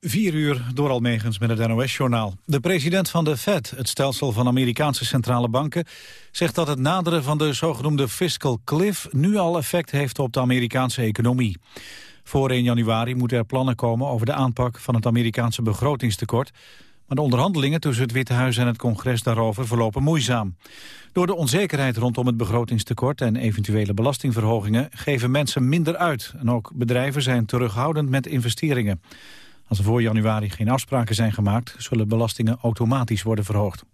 4 uur door Almegens met het NOS-journaal. De president van de Fed, het stelsel van Amerikaanse centrale banken... zegt dat het naderen van de zogenoemde fiscal cliff... nu al effect heeft op de Amerikaanse economie. Voor 1 januari moeten er plannen komen over de aanpak van het Amerikaanse begrotingstekort. Maar de onderhandelingen tussen het Witte Huis en het congres daarover verlopen moeizaam. Door de onzekerheid rondom het begrotingstekort en eventuele belastingverhogingen geven mensen minder uit. En ook bedrijven zijn terughoudend met investeringen. Als er voor januari geen afspraken zijn gemaakt... zullen belastingen automatisch worden verhoogd.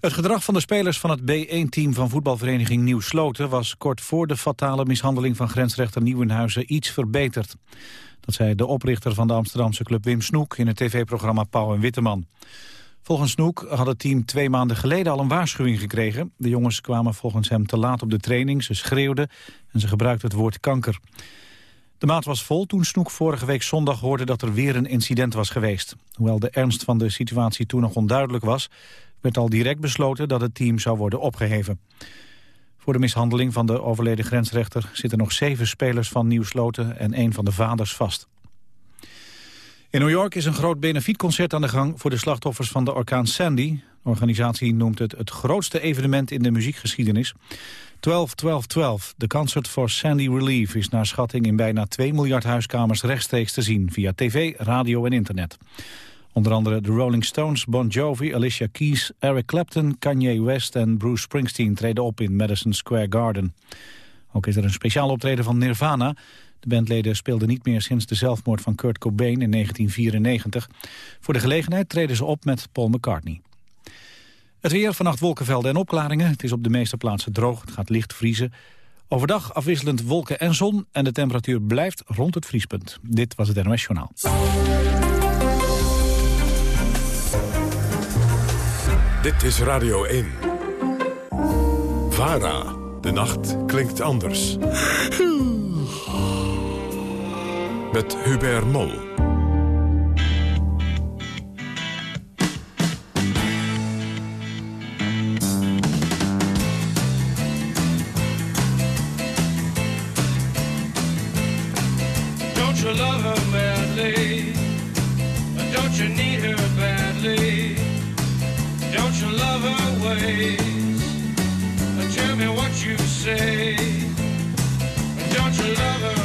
Het gedrag van de spelers van het B1-team van voetbalvereniging Nieuw Sloten... was kort voor de fatale mishandeling van grensrechter Nieuwenhuizen iets verbeterd. Dat zei de oprichter van de Amsterdamse club Wim Snoek... in het tv-programma Pauw en Witteman. Volgens Snoek had het team twee maanden geleden al een waarschuwing gekregen. De jongens kwamen volgens hem te laat op de training, ze schreeuwden... en ze gebruikten het woord kanker. De maat was vol toen Snoek vorige week zondag hoorde dat er weer een incident was geweest. Hoewel de ernst van de situatie toen nog onduidelijk was... werd al direct besloten dat het team zou worden opgeheven. Voor de mishandeling van de overleden grensrechter... zitten nog zeven spelers van Nieuwsloten en een van de vaders vast. In New York is een groot benefietconcert aan de gang... voor de slachtoffers van de orkaan Sandy. De organisatie noemt het het grootste evenement in de muziekgeschiedenis. 12-12-12, de Concert for Sandy Relief... is naar schatting in bijna 2 miljard huiskamers rechtstreeks te zien... via tv, radio en internet. Onder andere de Rolling Stones, Bon Jovi, Alicia Keys, Eric Clapton... Kanye West en Bruce Springsteen treden op in Madison Square Garden. Ook is er een speciaal optreden van Nirvana... De bandleden speelden niet meer sinds de zelfmoord van Kurt Cobain in 1994. Voor de gelegenheid treden ze op met Paul McCartney. Het weer, vannacht wolkenvelden en opklaringen. Het is op de meeste plaatsen droog, het gaat licht vriezen. Overdag afwisselend wolken en zon en de temperatuur blijft rond het vriespunt. Dit was het NOS Journaal. Dit is Radio 1. VARA. De nacht klinkt anders. Met Hubert Mol. ways. Tell me what you say. Don't you love her?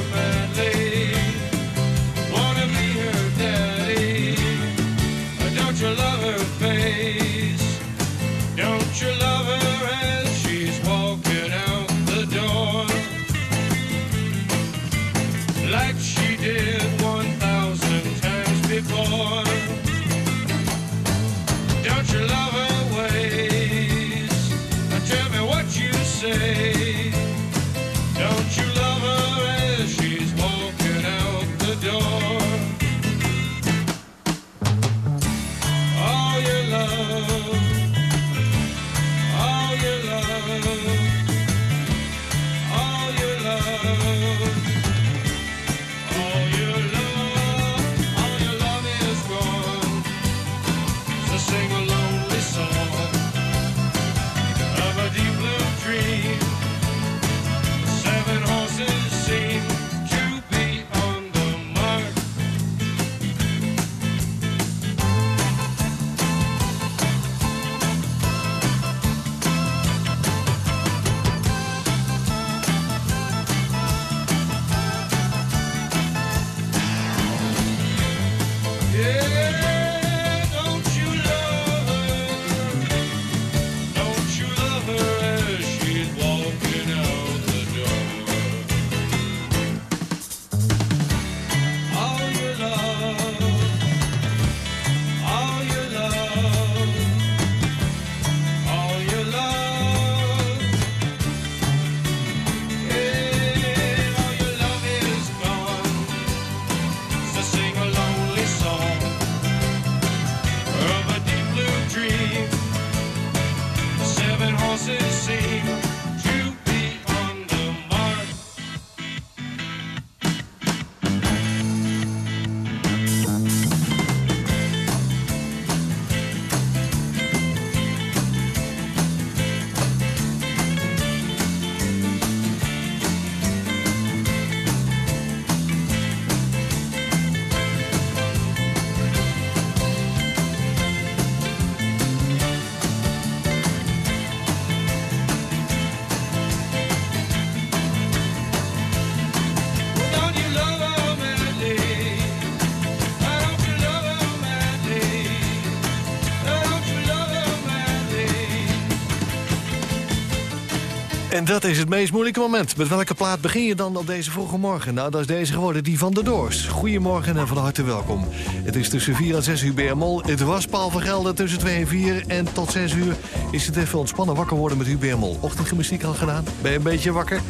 En dat is het meest moeilijke moment. Met welke plaat begin je dan op deze vroege morgen? Nou, dat is deze geworden, die van de Doors. Goedemorgen en van harte welkom. Het is tussen 4 en 6 uur BML. Het was Paul van Gelder tussen 2 en 4. En tot 6 uur is het even ontspannen wakker worden met UBML. Ochtendgymnastiek al gedaan? Ben je een beetje wakker?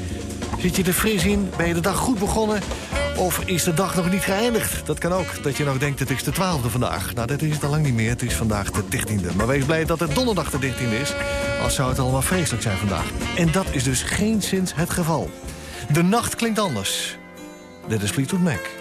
Zit je er fris in? Ben je de dag goed begonnen? Of is de dag nog niet geëindigd? Dat kan ook, dat je nog denkt het is de 12e vandaag. Nou, dat is het al lang niet meer. Het is vandaag de 13e. Maar wees blij dat het donderdag de 13e is. Als zou het allemaal vreselijk zijn vandaag. En dat is dus geen sinds het geval. De nacht klinkt anders. Dit is Fleetwood Mac.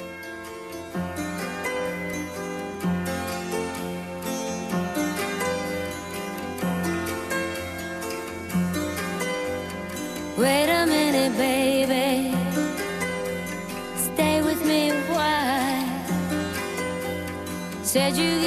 Said you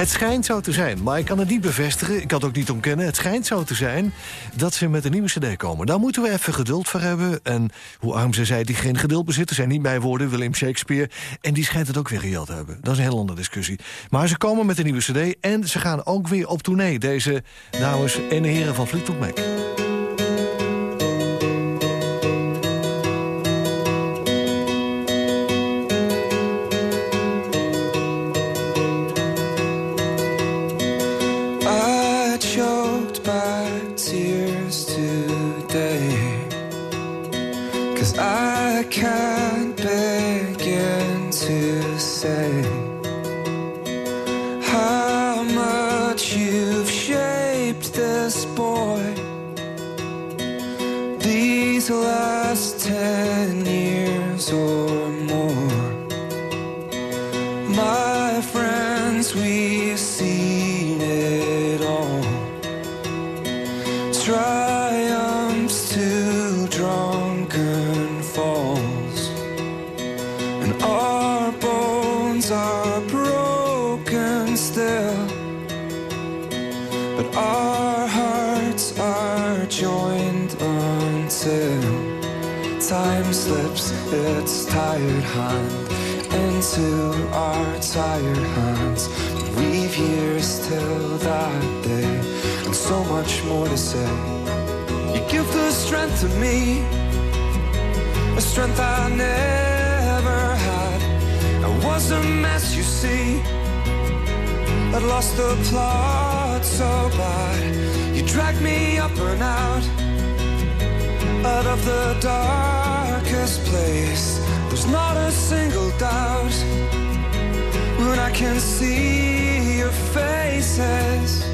Het schijnt zo te zijn, maar ik kan het niet bevestigen. Ik kan het ook niet ontkennen. Het schijnt zo te zijn dat ze met een nieuwe cd komen. Daar moeten we even geduld voor hebben. En hoe arm ze zei, die geen geduld bezitten... zijn niet bij woorden, William Shakespeare. En die schijnt het ook weer gejat te hebben. Dat is een heel andere discussie. Maar ze komen met een nieuwe cd en ze gaan ook weer op tournee. Deze dames en heren van Fleetwood Mac. Triumphs to drunken falls. And our bones are broken still. But our hearts are joined until time slips its tired hand into our tired hands. We've years till that so much more to say. You give the strength to me, a strength I never had. I was a mess, you see. I'd lost the plot so bad. You dragged me up and out, out of the darkest place. There's not a single doubt when I can see your faces.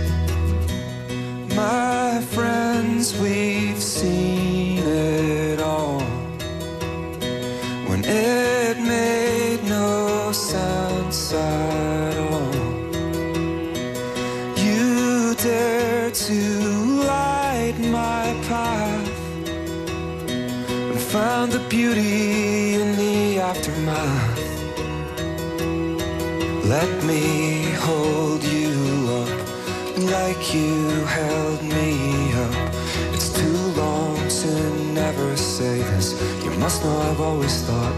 My friends, we've seen it all. When it made no sense at all. You dare to light my path and found the beauty in the aftermath. Let me Know I've always thought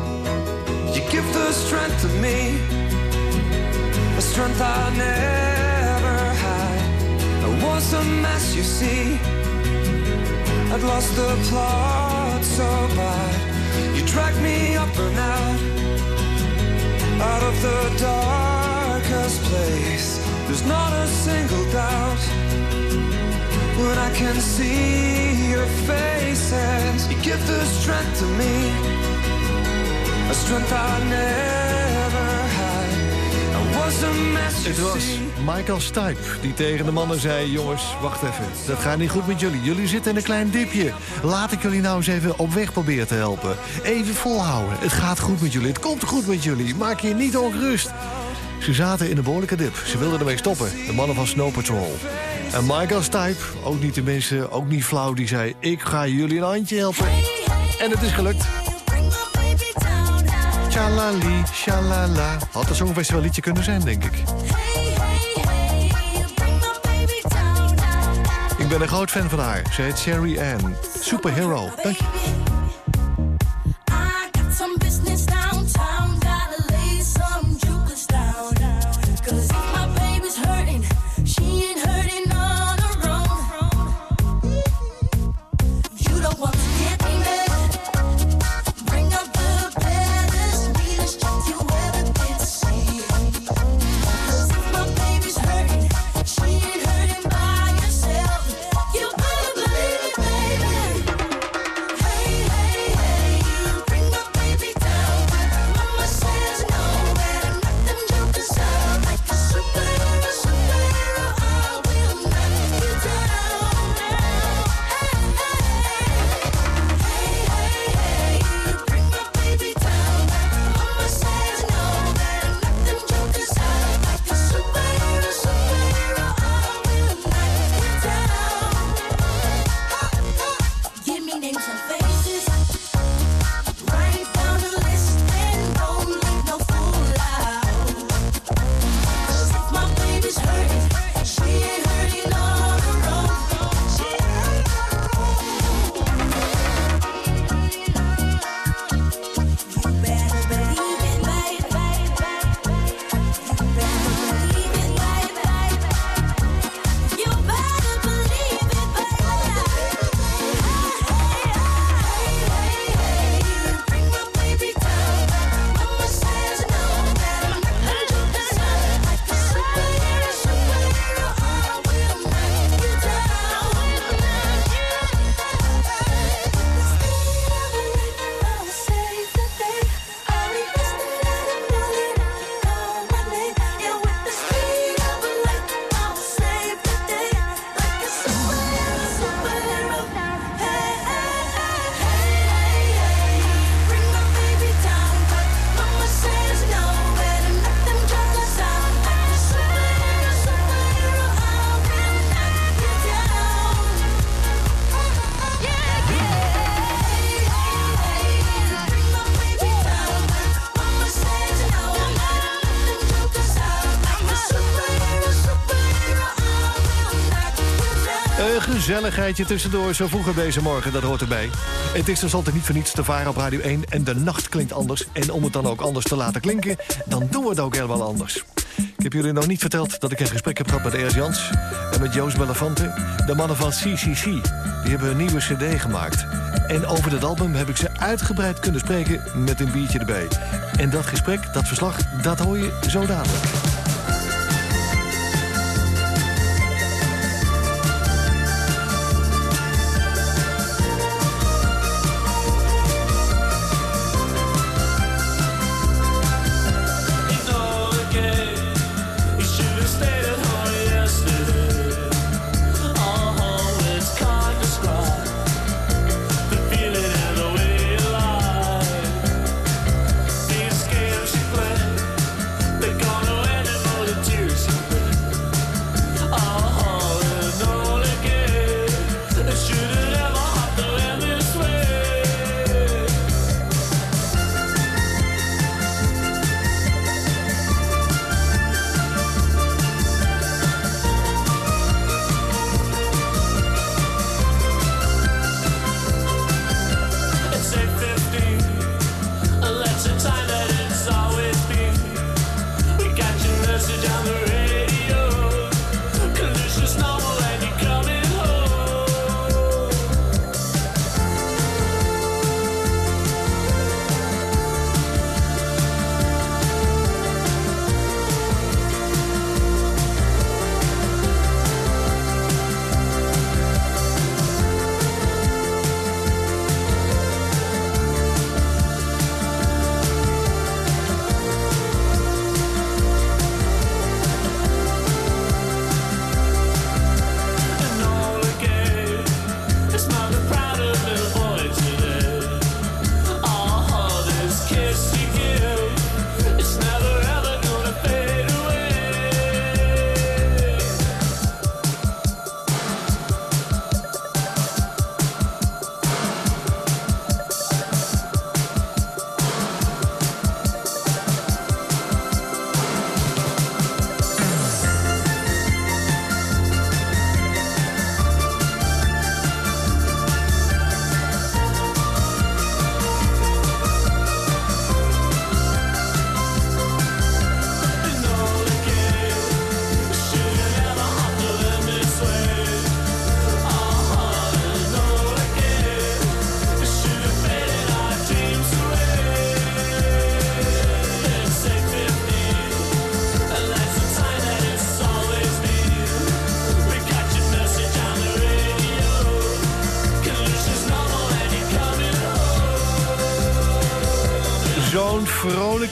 you give the strength to me, a strength I never had. I was a mess, you see. I'd lost the plot so bad. You dragged me up and out, out of the darkest place. There's not a single I can see your faces. You give the strength to me, a strength I never had. I was a mess, Het was. Michael Stipe die tegen de mannen zei... jongens, wacht even, dat gaat niet goed met jullie. Jullie zitten in een klein dipje. Laat ik jullie nou eens even op weg proberen te helpen. Even volhouden. Het gaat goed met jullie. Het komt goed met jullie. Maak je niet ongerust. Ze zaten in een behoorlijke dip. Ze wilden ermee stoppen. De mannen van Snow Patrol. En Michael Stipe, ook niet de ook niet flauw... die zei, ik ga jullie een handje helpen. En het is gelukt. Tjalali, shalala. Had een songfestival liedje kunnen zijn, denk ik. Ik ben een groot fan van haar. Ze heet Sherry Ann. Superhero. Dank je. Gezelligheidje tussendoor. Zo vroeg deze morgen, dat hoort erbij. Het is tenslotte niet voor niets te varen op Radio 1. En de nacht klinkt anders. En om het dan ook anders te laten klinken, dan doen we het ook helemaal anders. Ik heb jullie nog niet verteld dat ik een gesprek heb gehad met Ers Jans... en met Joost Bellafante, de mannen van CCC. Die hebben een nieuwe cd gemaakt. En over dat album heb ik ze uitgebreid kunnen spreken met een biertje erbij. En dat gesprek, dat verslag, dat hoor je zo dadelijk.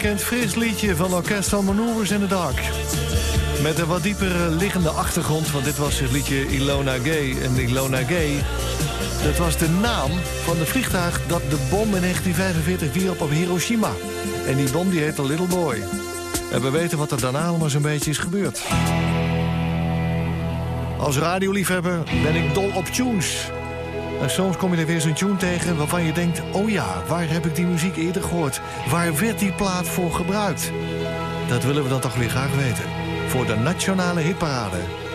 En fris liedje van Orkest van Manoeuvres in the Dark. Met een wat dieper liggende achtergrond, want dit was het liedje Ilona Gay. En Ilona Gay, dat was de naam van de vliegtuig dat de bom in 1945 wierp op Hiroshima. En die bom die heette Little Boy. En we weten wat er daarna allemaal zo'n beetje is gebeurd. Als radioliefhebber ben ik dol op tunes. En soms kom je er weer zo'n tune tegen waarvan je denkt... oh ja, waar heb ik die muziek eerder gehoord? Waar werd die plaat voor gebruikt? Dat willen we dan toch weer graag weten. Voor de Nationale Hitparade.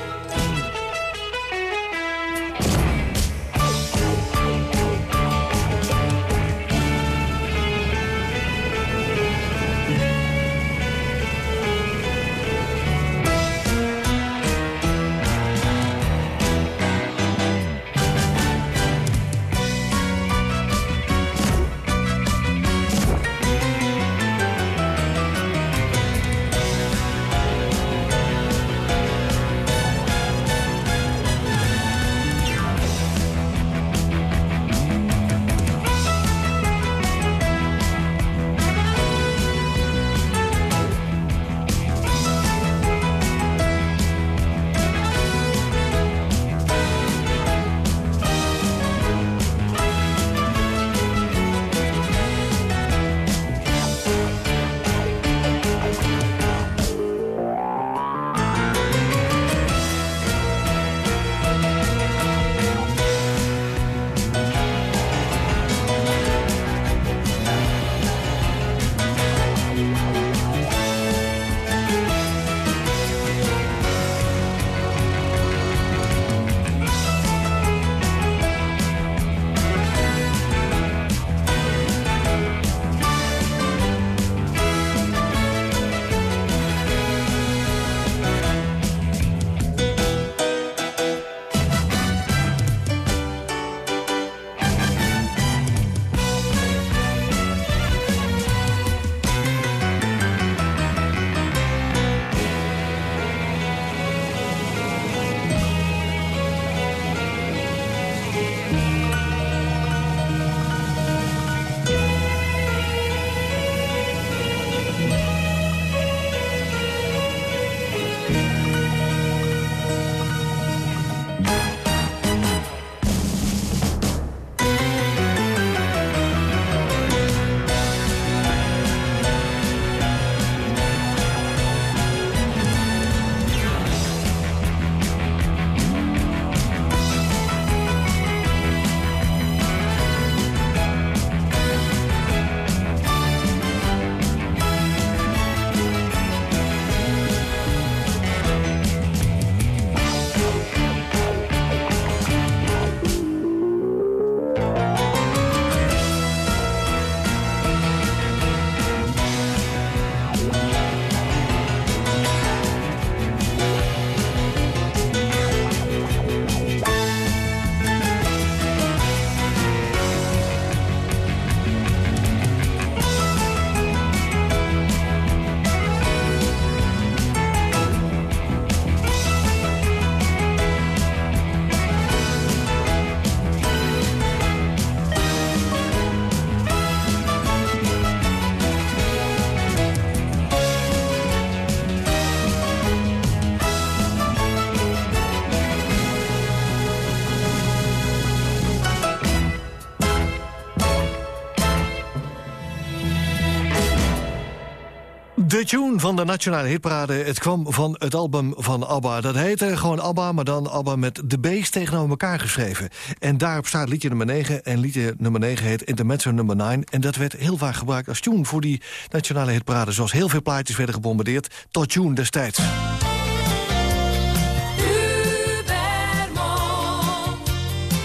De tune van de Nationale Hitparade, het kwam van het album van ABBA. Dat heette gewoon ABBA, maar dan ABBA met de B's tegenover elkaar geschreven. En daarop staat liedje nummer 9. En liedje nummer 9 heet Intermezzo nummer 9. En dat werd heel vaak gebruikt als tune voor die Nationale Hitparade. Zoals heel veel plaatjes werden gebombardeerd tot tune destijds.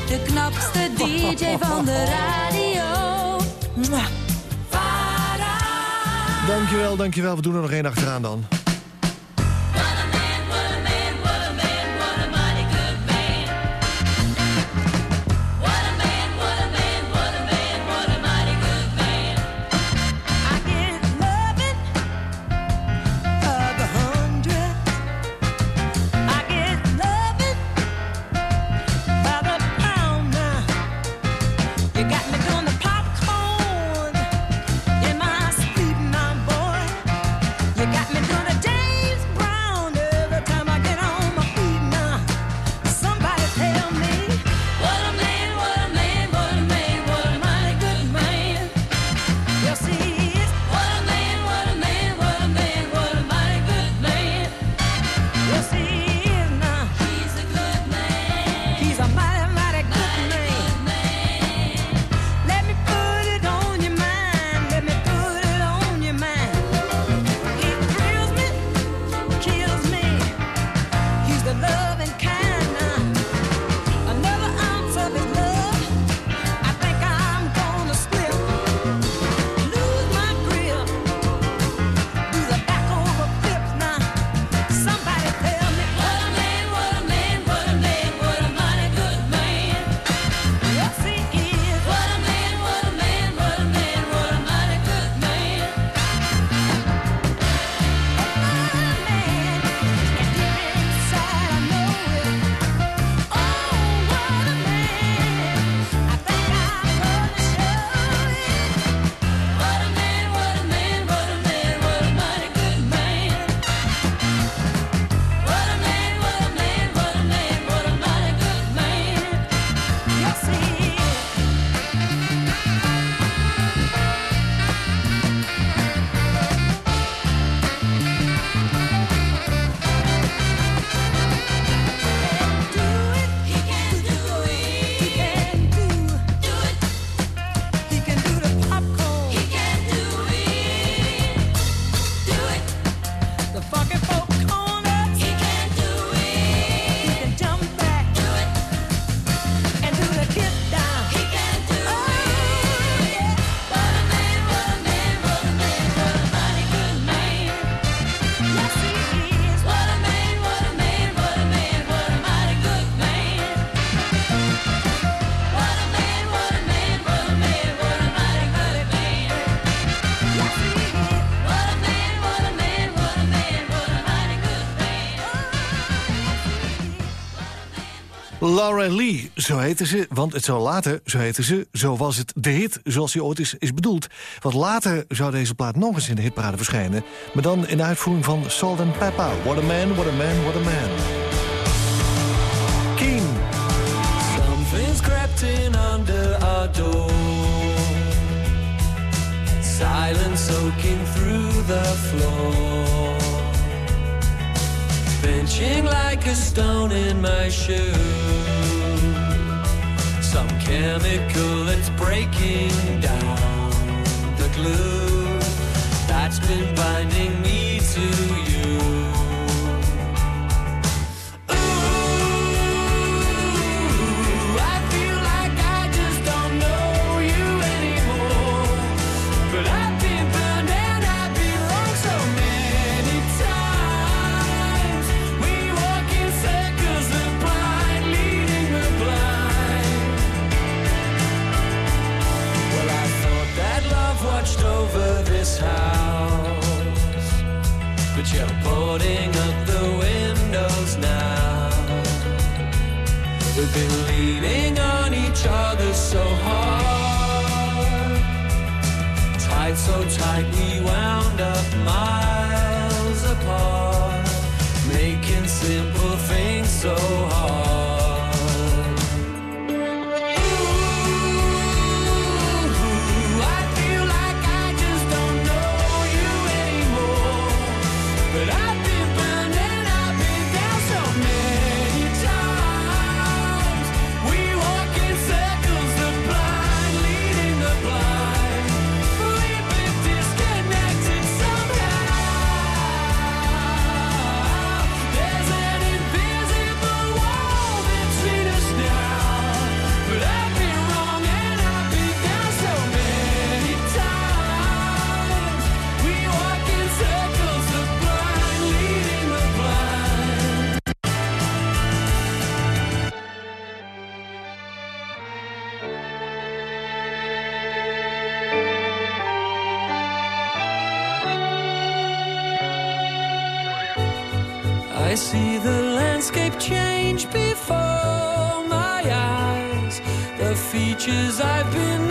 De knapste DJ van de radio. Dankjewel, dankjewel. We doen er nog één achteraan dan. Laura Lee, zo heette ze, want het zou later, zo heette ze, zo was het de hit, zoals die ooit is, is bedoeld. Want later zou deze plaat nog eens in de hitparade verschijnen, maar dan in de uitvoering van Salt and Pepper. What a man, what a man, what a man. Keen. Something's crept in under our door. Silence soaking through the floor. Benching like a stone in my shoe. Some chemical that's breaking down the glue that's been binding me to you. But you're boarding up the windows now. We've been leaning on each other so hard. Tight, so tight, we wound up miles apart. Making simple things so hard. Features I've been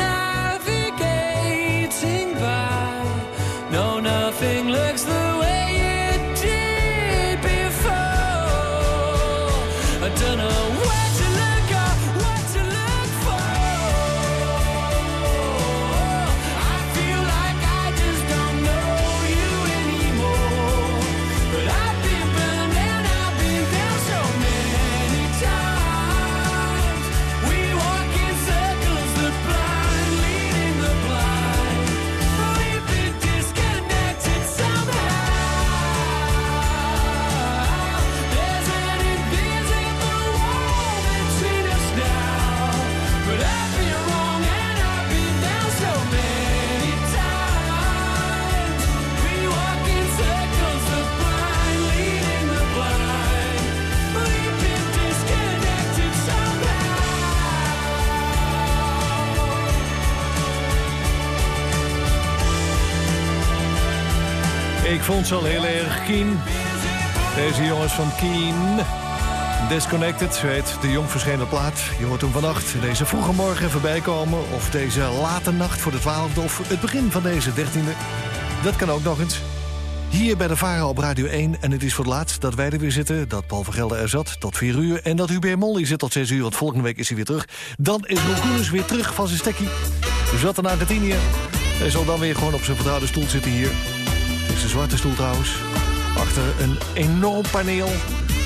Ik vond ze al heel erg keen. Deze jongens van Keen. Disconnected, heet de jong verschenen plaat. Je hoort hem vannacht deze vroege morgen voorbij komen... of deze late nacht voor de twaalfde... of het begin van deze dertiende. Dat kan ook nog eens. Hier bij de Vara op Radio 1. En het is voor het laatst dat wij er weer zitten. Dat Paul van Gelder er zat tot 4 uur. En dat Hubert Molly zit tot 6 uur. Want volgende week is hij weer terug. Dan is Roel Koenens weer terug van zijn stekkie. Zat in Argentinië. Hij zal dan weer gewoon op zijn vertrouwde stoel zitten hier. Is zwarte stoel trouwens. Achter een enorm paneel.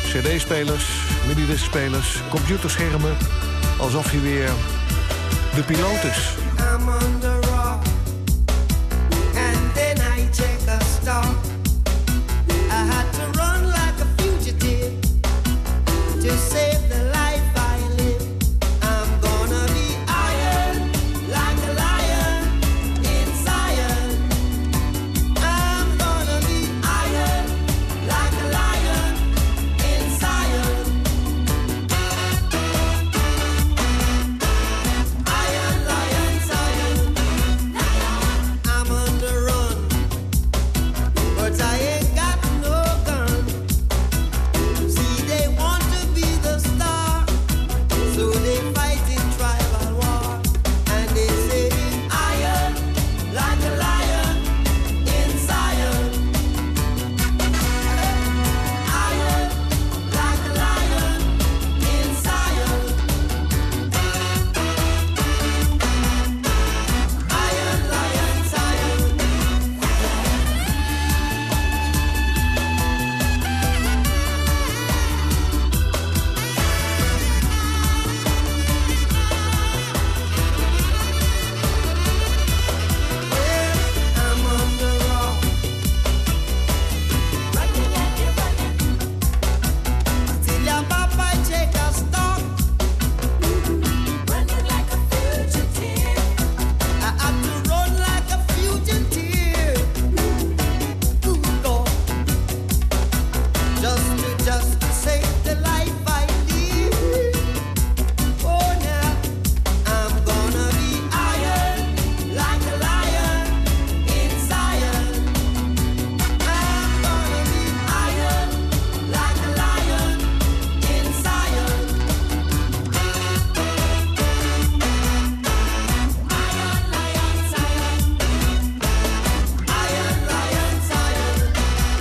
CD-spelers, minidisc-spelers, computerschermen. Alsof je weer de piloot is.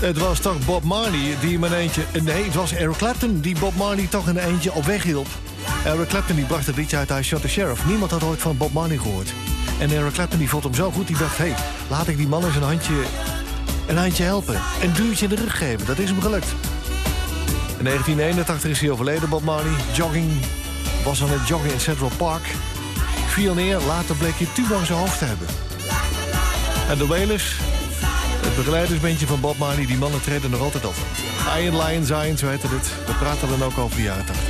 Het was toch Bob Marley die hem een eentje... Nee, het was Eric Clapton die Bob Marley toch een eentje op weg hielp. Eric Clapton die bracht het liedje uit I Shot the Sheriff. Niemand had ooit van Bob Marley gehoord. En Eric Clapton die vond hem zo goed, die dacht... hey, laat ik die man eens een handje, een handje helpen. Een duwtje in de rug geven, dat is hem gelukt. In 1981 is hij overleden, Bob Marley. Jogging, was aan het joggen in Central Park. Viel neer, later bleek hij aan zijn hoofd te hebben. En de Wailers, begeleidersbandje van Bob Marley, die mannen treden nog altijd op. Iron Lion Zion, zo heette het. We praten dan ook over de jaren 80.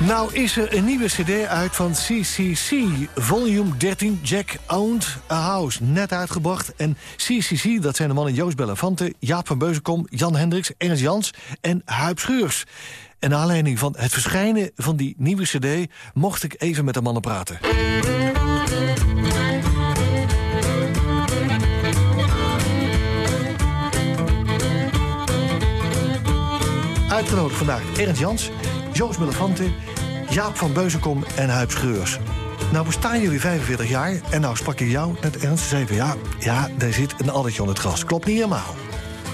Nou is er een nieuwe cd uit van CCC, volume 13, Jack Owned a House. Net uitgebracht. En CCC, dat zijn de mannen Joost Bellafante, Jaap van Beuzenkom, Jan Hendricks, Ernst Jans en Huip Schuurs. En naar aanleiding van het verschijnen van die nieuwe cd... mocht ik even met de mannen praten. Uitgenodigd vandaag Ernst Jans, Joost Millefante, Jaap van Beuzenkom en Huib Schreurs. Nou bestaan jullie 45 jaar en nou sprak ik jou net Ernst. Zei van ja, ja, daar zit een addertje onder het gras. Klopt niet helemaal.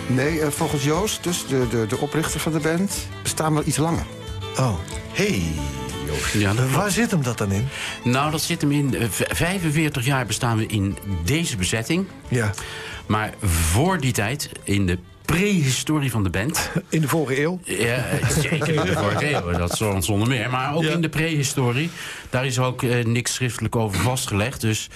Nee, eh, volgens Joost, dus de, de, de oprichter van de band, bestaan we iets langer. Oh, Hey, Joost. Ja, dat waar klopt. zit hem dat dan in? Nou, dat zit hem in. eh, v- 45 jaar bestaan we in deze bezetting. Ja, Maar voor die tijd, in de prehistorie van de band. in de vorige eeuw. Ja, zeker in de vorige eeuw, dat zo- zonder meer. Maar ook Ja. in de prehistorie, daar is ook eh, niks schriftelijk over vastgelegd. Dus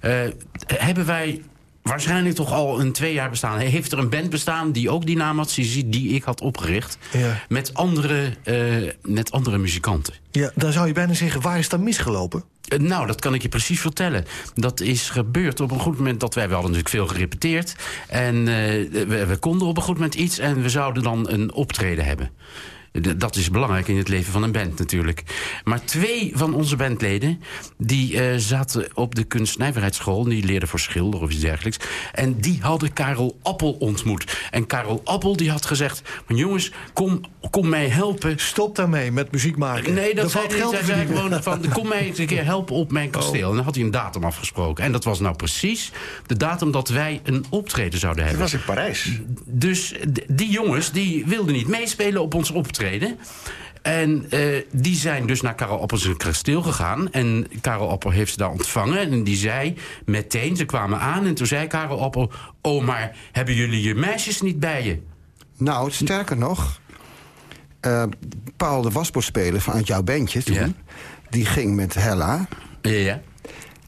eh, hebben wij waarschijnlijk toch al een twee jaar bestaan. Heeft er een band bestaan die ook die naam had, die ik had opgericht... Ja. met, andere, eh, met andere muzikanten. Ja, dan zou je bijna zeggen, waar is dat misgelopen? Eh, Nou, dat kan ik je precies vertellen. Dat is gebeurd op een goed moment dat wij... We hadden natuurlijk veel gerepeteerd. En eh, we, we konden op een goed moment iets... en we zouden dan een optreden hebben. Dat is belangrijk in het leven van een band natuurlijk. Maar twee van onze bandleden... die eh, zaten op de kunstnijverheidsschool... die leerden voor schilder of iets dergelijks... en die hadden Karel Appel ontmoet. En Karel Appel die had gezegd... "Maar jongens, kom, kom mij helpen... Stop daarmee met muziek maken. Nee, dat zei geld zei gewoon van, kom mij eens een keer helpen op mijn kasteel. En dan had hij een datum afgesproken. En dat was nou precies de datum dat wij een optreden zouden Het hebben. was in Parijs. Dus die jongens die wilden niet meespelen op ons optreden. En eh, die zijn dus naar Karel Appel zijn kasteel gegaan. En Karel Appel heeft ze daar ontvangen. En die zei meteen, ze kwamen aan. En toen zei Karel Appel... Oh, maar hebben jullie je meisjes niet bij je? Nou, sterker nog, eh, Paul de wasboorspeler vanuit jouw bandje toen... Ja. die ging met Hella. Ja, ja.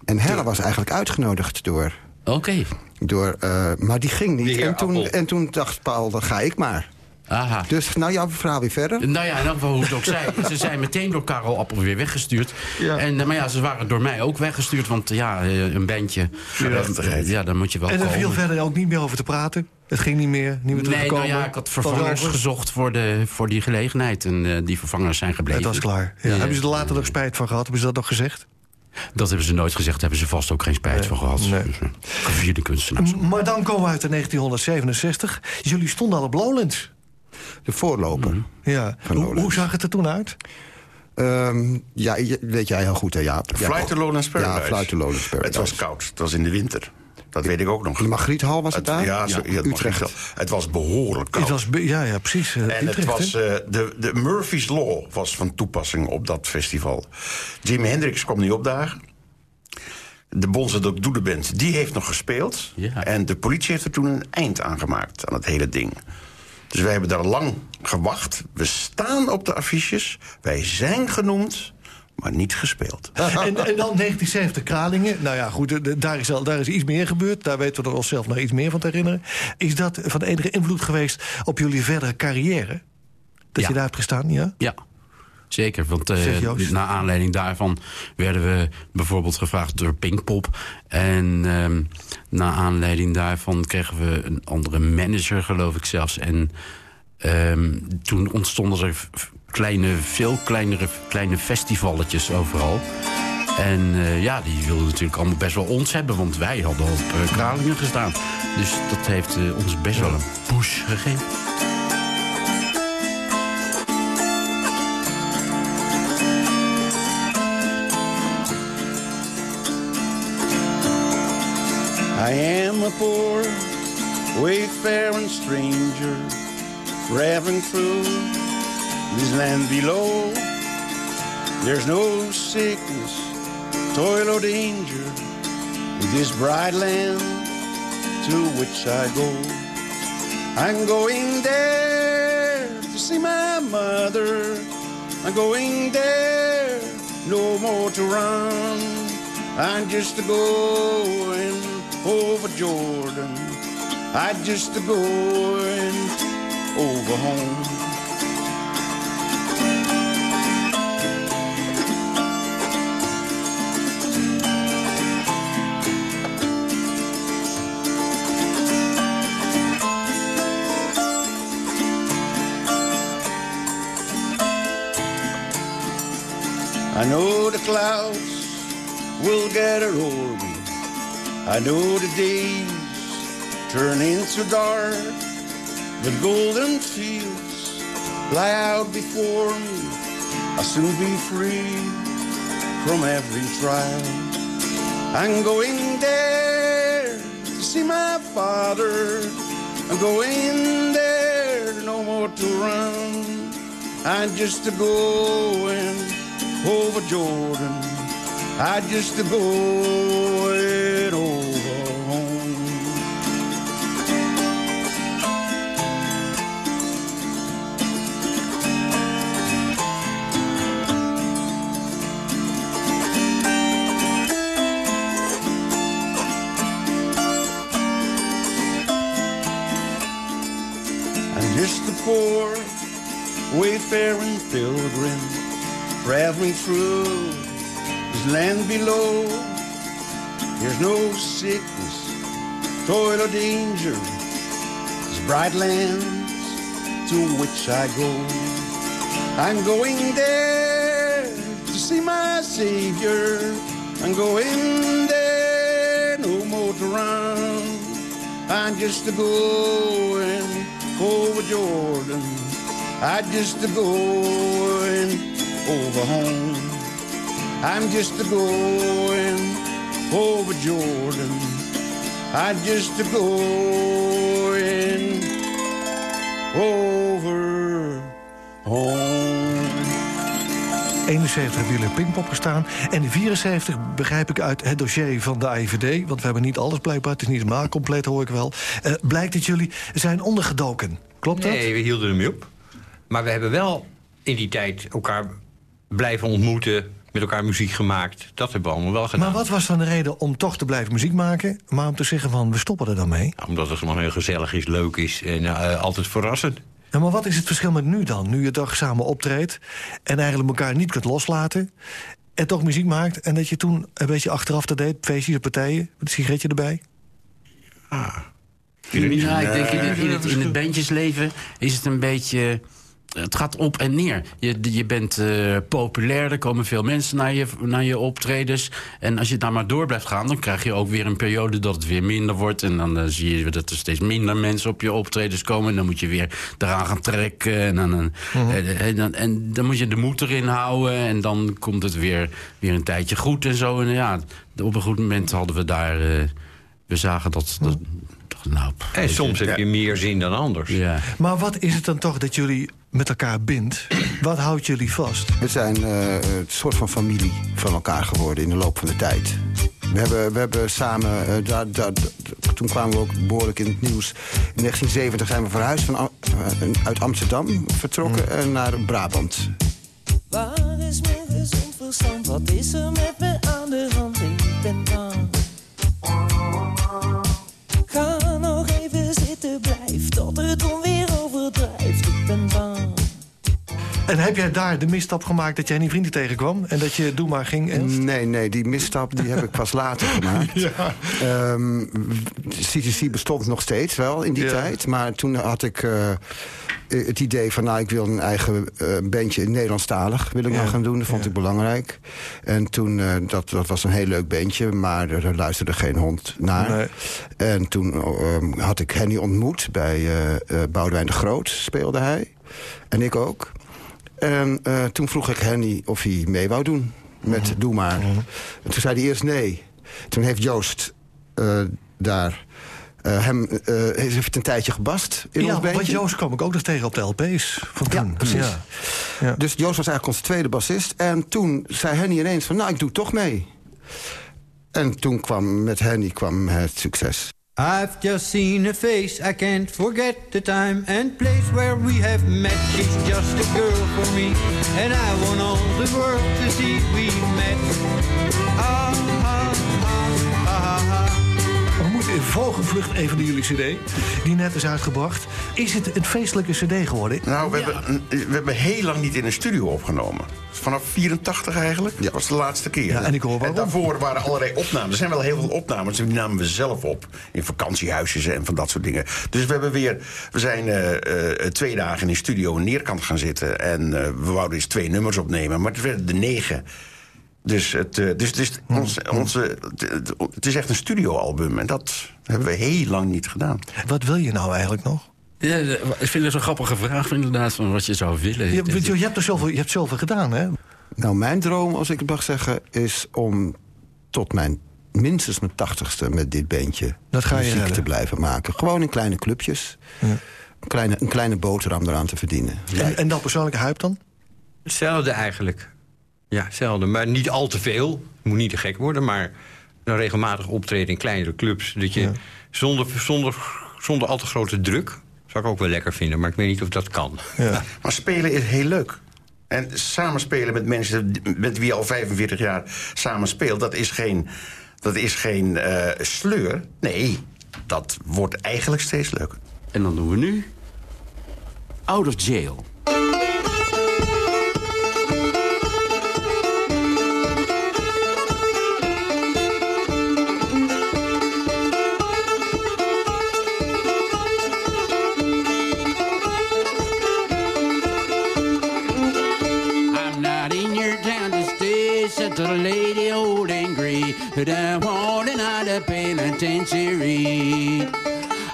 En Hella was eigenlijk uitgenodigd door... Oké. door eh, maar die ging niet. En toen, Appel. en toen dacht Paul, dan ga ik maar. Aha. Dus nou, jouw verhaal weer verder. Nou ja, in elk geval hoe het ook zij. Ze zijn meteen door Karel Appel weer weggestuurd. Ja. En, eh, maar ja, ze waren door mij ook weggestuurd. Want ja, eh, een bandje. Eh, Ja, daar moet je wel En er komen. viel verder ook niet meer over te praten. Het ging niet meer, niet meer Nee, terugkomen. nou ja, ik had vervangers gezocht voor, de, voor die gelegenheid. En die vervangers zijn gebleven. Het was klaar. Ja. Ja. Hebben ze er later nog spijt van gehad? Hebben ze dat nog gezegd? Dat hebben ze nooit gezegd. Daar hebben ze vast ook geen spijt van gehad. nee. Dus, Gevierde kunstenaars. Maar dan komen we uit in 1967. Jullie stonden al op Lowlands. De voorloper. Mhm. Ja. Van Hoe, zag het er toen uit? Ehm, ja, weet jij heel goed, hè, Jaap? Ja, Flight Paradise. Ja, Flight Paradise. Het was koud. Het was in de winter. Dat weet ik ook nog. De Margriethal was het, daar? Ja, zo, ja, het Utrecht. Margriethal. Het was behoorlijk koud. Het was, be- ja, ja, precies. eh, En het was, eh, de, de Murphy's Law was van toepassing op dat festival. Jimi Hendrix kwam niet opdagen. De Bonze de Doedenband, die heeft nog gespeeld. Ja. En de politie heeft er toen een eind aan gemaakt, aan het hele ding. Dus wij hebben daar lang gewacht. We staan op de affiches. Wij zijn genoemd, maar niet gespeeld. En, en dan 1970 Kralingen. Nou ja, goed, daar is, al, daar is iets meer gebeurd. Daar weten we er onszelf nog iets meer van te herinneren. Is dat van enige invloed geweest op jullie verdere carrière? Dat Ja. je daar hebt gestaan, ja? Ja, zeker. Want Joost. na aanleiding daarvan werden we bijvoorbeeld gevraagd door Pinkpop. En ehm, na aanleiding daarvan kregen we een andere manager, geloof ik zelfs. En ehm, toen ontstonden er kleine, veel kleinere kleine festivalletjes overal. En eh, ja, die wilden natuurlijk allemaal best wel ons hebben, want wij hadden op eh, Kralingen gestaan. Dus dat heeft ons best wel een push gegeven. I am a poor, wayfaring stranger, traveling through this land below. There's no sickness, toil, or danger in this bright land to which I go. I'm going there to see my mother. I'm going there, no more to run. I'm just a going over Jordan. I just a going over home. I know the clouds will gather over me. I know the days turn into dark, but golden fields lie out before me. I'll soon be free from every trial. I'm going there to see my father. I'm going there, no more to run. I'm just a going over Jordan. I just a going poor wayfaring pilgrim traveling through this land below. There's no sickness, toil or danger. These bright lands to which I go. I'm going there to see my Savior. I'm going there, no more to run. I'm just a going over Jordan. I'm just a going over home. I'm just a going over Jordan. I'm just a going over home. 71 hebben jullie op Pinkpop gestaan. En de 74 begrijp ik uit het dossier van de AIVD... want we hebben niet alles blijkbaar, het is niet helemaal compleet, hoor ik wel... Eh, blijkt dat jullie zijn ondergedoken. Klopt dat? Nee, we hielden ermee op. Maar we hebben wel in die tijd elkaar blijven ontmoeten... met elkaar muziek gemaakt. Dat hebben we allemaal wel gedaan. Maar wat was dan de reden om toch te blijven muziek maken... maar om te zeggen van, we stoppen er dan mee? Omdat het gewoon heel gezellig is, leuk is en eh, altijd verrassend. Ja, maar wat is het verschil met nu dan? Nu je toch samen optreedt en eigenlijk elkaar niet kunt loslaten... en toch muziek maakt en dat je toen een beetje achteraf dat deed... feestjes, partijen, met een sigaretje erbij? Ja, ik denk in het, in, het, in het bandjesleven is het een beetje... Het gaat op en neer. Je, je bent eh, populair, er komen veel mensen naar je, naar je optredens. En als je daar maar door blijft gaan... dan krijg je ook weer een periode dat het weer minder wordt. En dan eh, zie je dat er steeds minder mensen op je optredens komen. En dan moet je weer eraan gaan trekken. En dan, Mhm. en, en dan, en dan moet je de moed erin houden. En dan komt het weer, weer een tijdje goed en zo. En ja, op een goed moment hadden we daar... eh, we zagen dat... dat nou, En soms heb je meer zin dan anders. Ja. Maar wat is het dan toch dat jullie met elkaar bindt? Wat houdt jullie vast? We zijn eh, een soort van familie van elkaar geworden in de loop van de tijd. We hebben, we hebben samen, eh, daar, daar, toen kwamen we ook behoorlijk in het nieuws. In 1970 zijn we verhuisd van, eh, uit Amsterdam vertrokken eh, naar Brabant. Waar is mijn gezond verstand? Wat is er met me aan de hand? Ik ben bang. En heb jij daar de misstap gemaakt dat jij niet vrienden tegenkwam... en dat je doe maar ging? Nee, nee, die misstap die heb ik pas later gemaakt. Ja. Ehm, CCC bestond nog steeds wel in die Ja. tijd. Maar toen had ik eh, het idee van... nou, ik wil een eigen eh, bandje in Nederlandstalig wil ik Ja. nog gaan doen. Dat vond ik belangrijk. En toen, eh, dat, dat was een heel leuk bandje... maar er luisterde geen hond naar. Nee. En toen eh, had ik Henny ontmoet bij Boudewijn de Groot, speelde hij. En ik ook. En eh, toen vroeg ik Henny of hij mee wou doen met Mhm. Doe Maar. En toen zei hij eerst nee. Toen heeft Joost eh, daar eh, hem heeft een tijdje gebast in ja, ons bandje. want Joost kwam ik ook nog tegen op de LP's van toen. precies. Ja. Ja. Dus Joost was eigenlijk onze tweede bassist. En toen zei Henny ineens van, nou, ik doe toch mee. En toen kwam met Henny kwam het succes. I've just seen a face, I can't forget the time and place where we have met. She's just a girl for me, and I want all the world to see we met. Ah, vogelvlucht even naar jullie cd, die net is uitgebracht. Is het een feestelijke cd geworden? Nou, we, hebben, we hebben heel lang niet in een studio opgenomen. Vanaf 84 eigenlijk. Dat was de laatste keer. Ja, en ik hoor waarom. daarvoor waren allerlei opnames. Er zijn wel heel veel opnames. Die namen we zelf op. In vakantiehuisjes en van dat soort dingen. Dus we hebben weer... We zijn eh, eh, twee dagen in een studio in Neerkant gaan zitten. En eh, we wouden eens twee nummers opnemen. Maar het werden de negen. Dus het, eh, dus, dus ons, onze, het, is echt een studioalbum. En dat hebben we heel lang niet gedaan. Wat wil je nou eigenlijk nog? Ja, ik vind het een grappige vraag inderdaad, van wat je zou willen. Je, je, je hebt er zoveel, je hebt zoveel gedaan, hè? Nou, mijn droom, als ik het mag zeggen, is om tot mijn minstens mijn tachtigste met dit bandje Dat ga je muziek te blijven maken. Gewoon in kleine clubjes. Een, kleine, een kleine boterham eraan te verdienen. En, en dat persoonlijke hype dan? Hetzelfde eigenlijk. Ja, hetzelfde. Maar niet al te veel. Moet niet te gek worden, maar een regelmatig optreden in kleinere clubs. Dat je zonder, zonder, zonder al te grote druk. Zou ik ook wel lekker vinden, maar ik weet niet of dat kan. Maar spelen is heel leuk. En samenspelen met mensen met wie je al 45 jaar samen speelt... dat is geen, dat is geen eh, sleur. Nee, dat wordt eigenlijk steeds leuker. En dan doen we nu... Out of Jail. I'm holding out a penitentiary.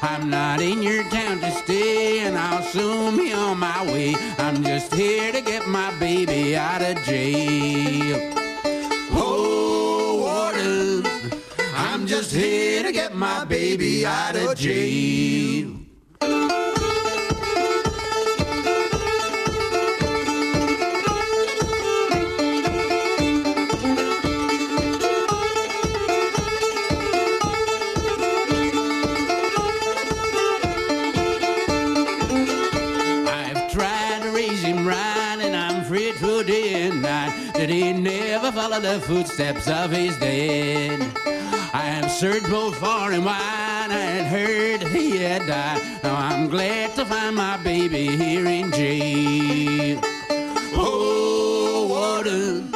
I'm not in your town to stay, and I'll soon be on my way. I'm just here to get my baby out of jail. Oh, warden, I'm just here to get my baby out of jail. Follow the footsteps of his dad. I have searched both far and wide, and heard he had died. Now I'm glad to find my baby here in jail. Oh, warden,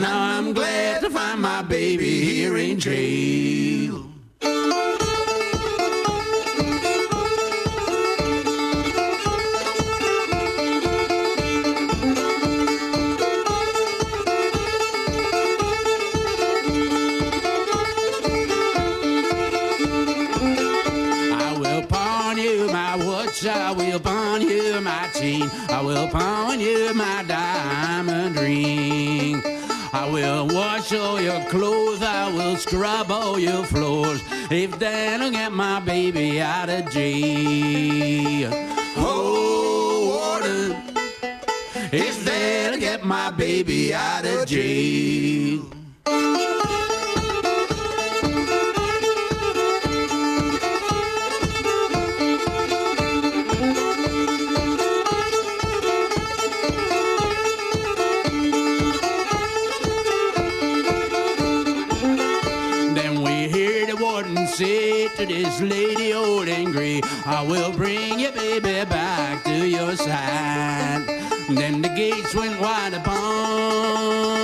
now I'm glad to find my baby here in jail. Watch, I will pawn you my chain, I will pawn you my diamond ring. I will wash all your clothes, I will scrub all your floors, if that'll get my baby out of jail. Oh, warden, if that'll get my baby out of jail. This lady old and gray, I will bring your baby back to your side. Then the gates went wide upon.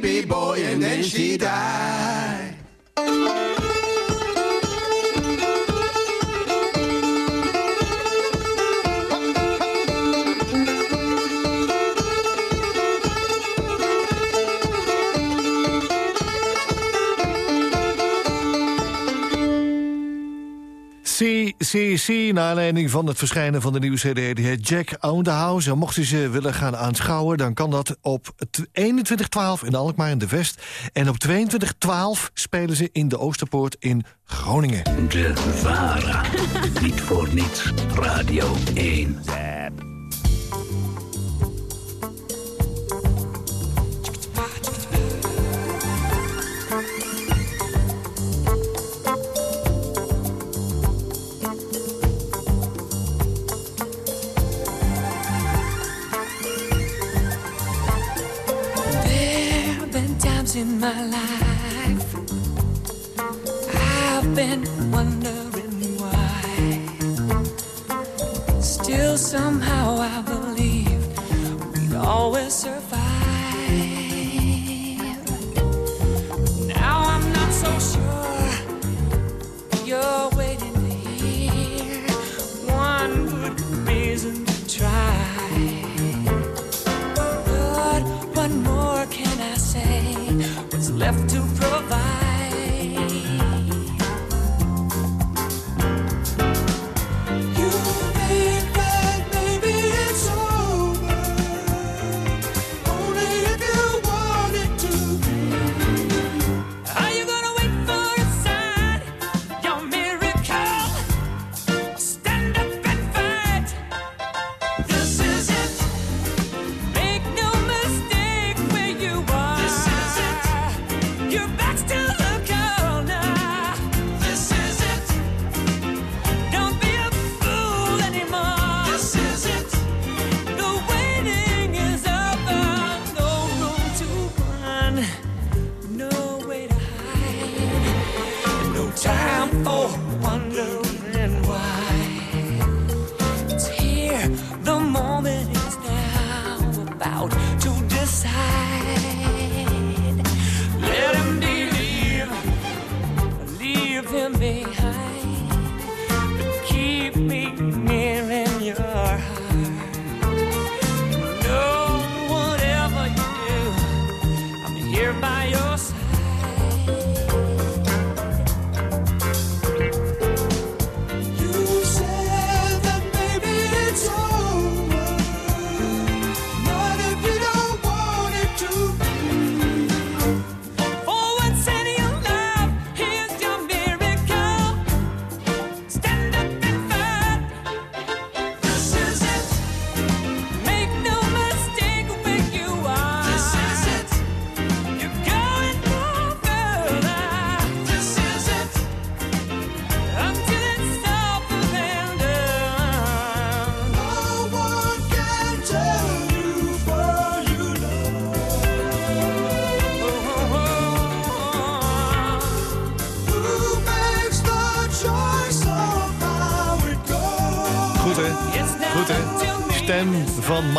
Baby boy and then she died. CCC, naar aanleiding van het verschijnen van de nieuwe CD... die heet Jack House. En mocht u ze willen gaan aanschouwen, dan kan dat op 2112 in Alkmaar in de Vest. En op 2212 spelen ze in de Oosterpoort in Groningen. De VARA. Niet voor niets. Radio 1.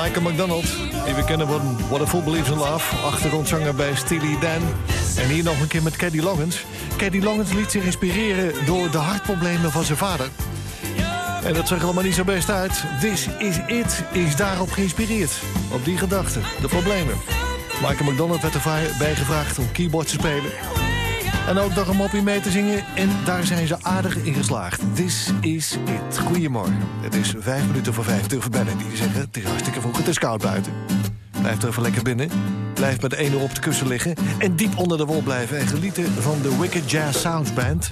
Michael McDonald. Die we kennen van What a Fool Believes in Love. Achtergrondzanger bij Steely Dan. En hier nog een keer met Caddy Loggins. Caddy Loggins liet zich inspireren door de hartproblemen van zijn vader. En dat zag er allemaal niet zo best uit. This Is It is daarop geïnspireerd. Op die gedachten, de problemen. Michael McDonald werd erbij gevraagd om keyboard te spelen. En ook nog een moppie mee te zingen. En daar zijn ze aardig in geslaagd. This is it. Goedemorgen. Het is vijf minuten voor vijf. Durven bellen die zeggen, het is hartstikke vroeg, het is koud buiten. Blijf er even lekker binnen. Blijf met één oor op de kussen liggen. En diep onder de wol blijven. En genieten van de Wicked Jazz Sounds Band.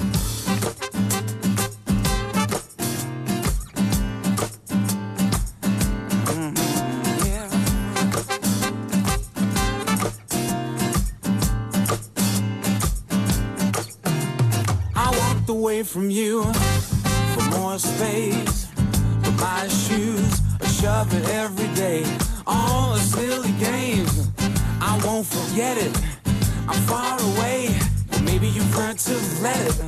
Away from you for more space. But my shoes are shoving every day. All the silly games, I won't forget it. I'm far away, but maybe you've learned to let it.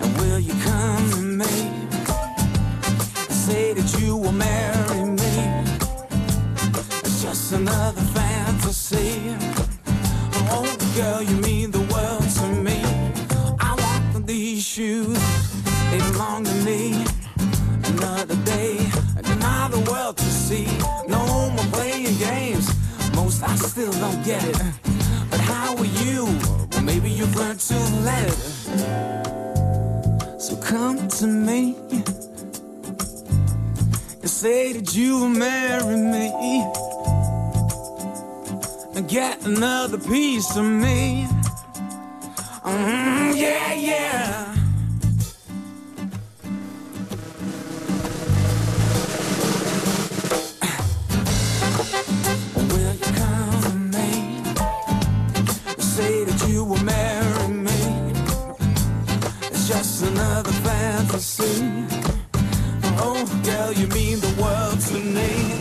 And will you come to me say that you will marry me? It's just another fantasy. Don't get it. But how are you? Well, maybe you've learned to let it. So come to me and say that you will marry me and get another piece of me. Mm, yeah, yeah. Fantasy. Oh, girl, you mean the world to me.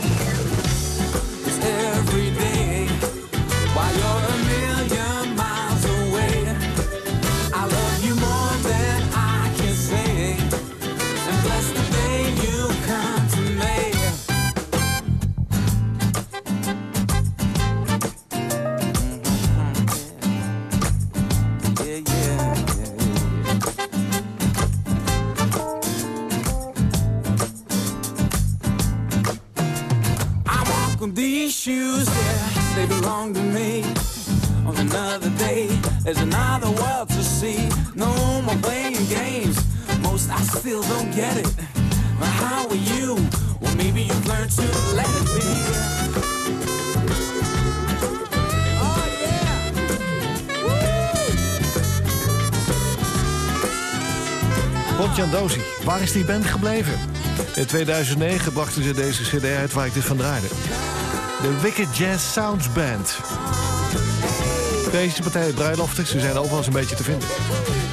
These shoes, yeah, they belong to me. Oh, they're another day. There's another world to see. No more playing games. Most I still don't get it. But how are you? Well, maybe you've learned to let it be. Pontian Dozy, waar is die band gebleven? In 2009 brachten ze deze cd uit waar ik dit van draaide. De Wicked Jazz Sounds Band. Deze partijen bruiloften, ze zijn overal een beetje te vinden.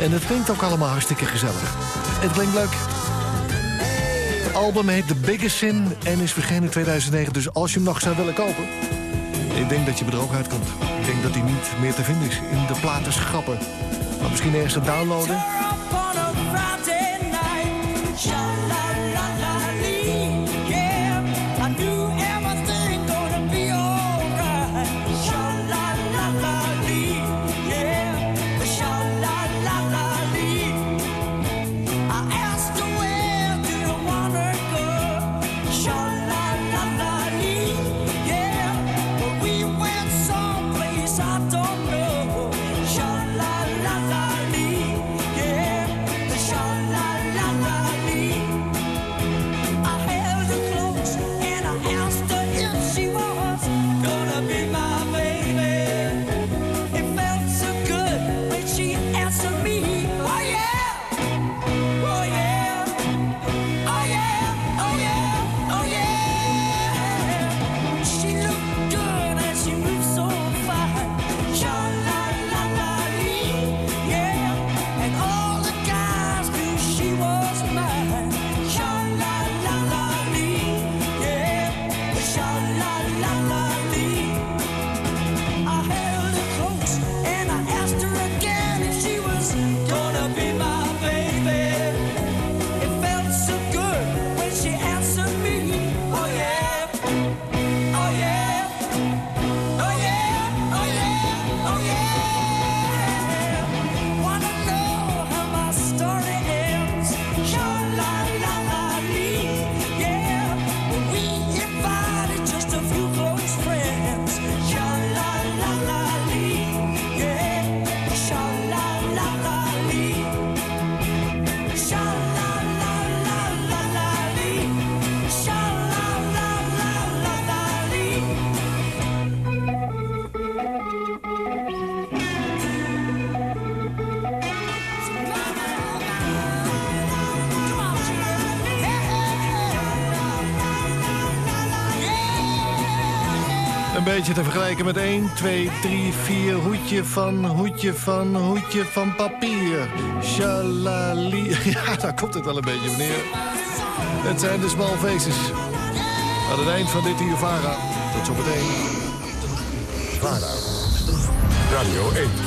En het klinkt ook allemaal hartstikke gezellig. Het klinkt leuk. Het album heet The Biggest Sin en is verschenen in 2009. Dus als je hem nog zou willen kopen... Ik denk dat je bedroog uitkomt. Ik denk dat hij niet meer te vinden is in de platenschappen. Maar misschien ergens te downloaden. Beetje te vergelijken met 1, 2, 3, 4. Hoedje van, hoedje van, hoedje van papier. Shalali. Ja, daar komt het wel een beetje op neer. Het zijn de small faces. Aan het eind van dit uur Vara. Tot zometeen. VARA. Radio 1.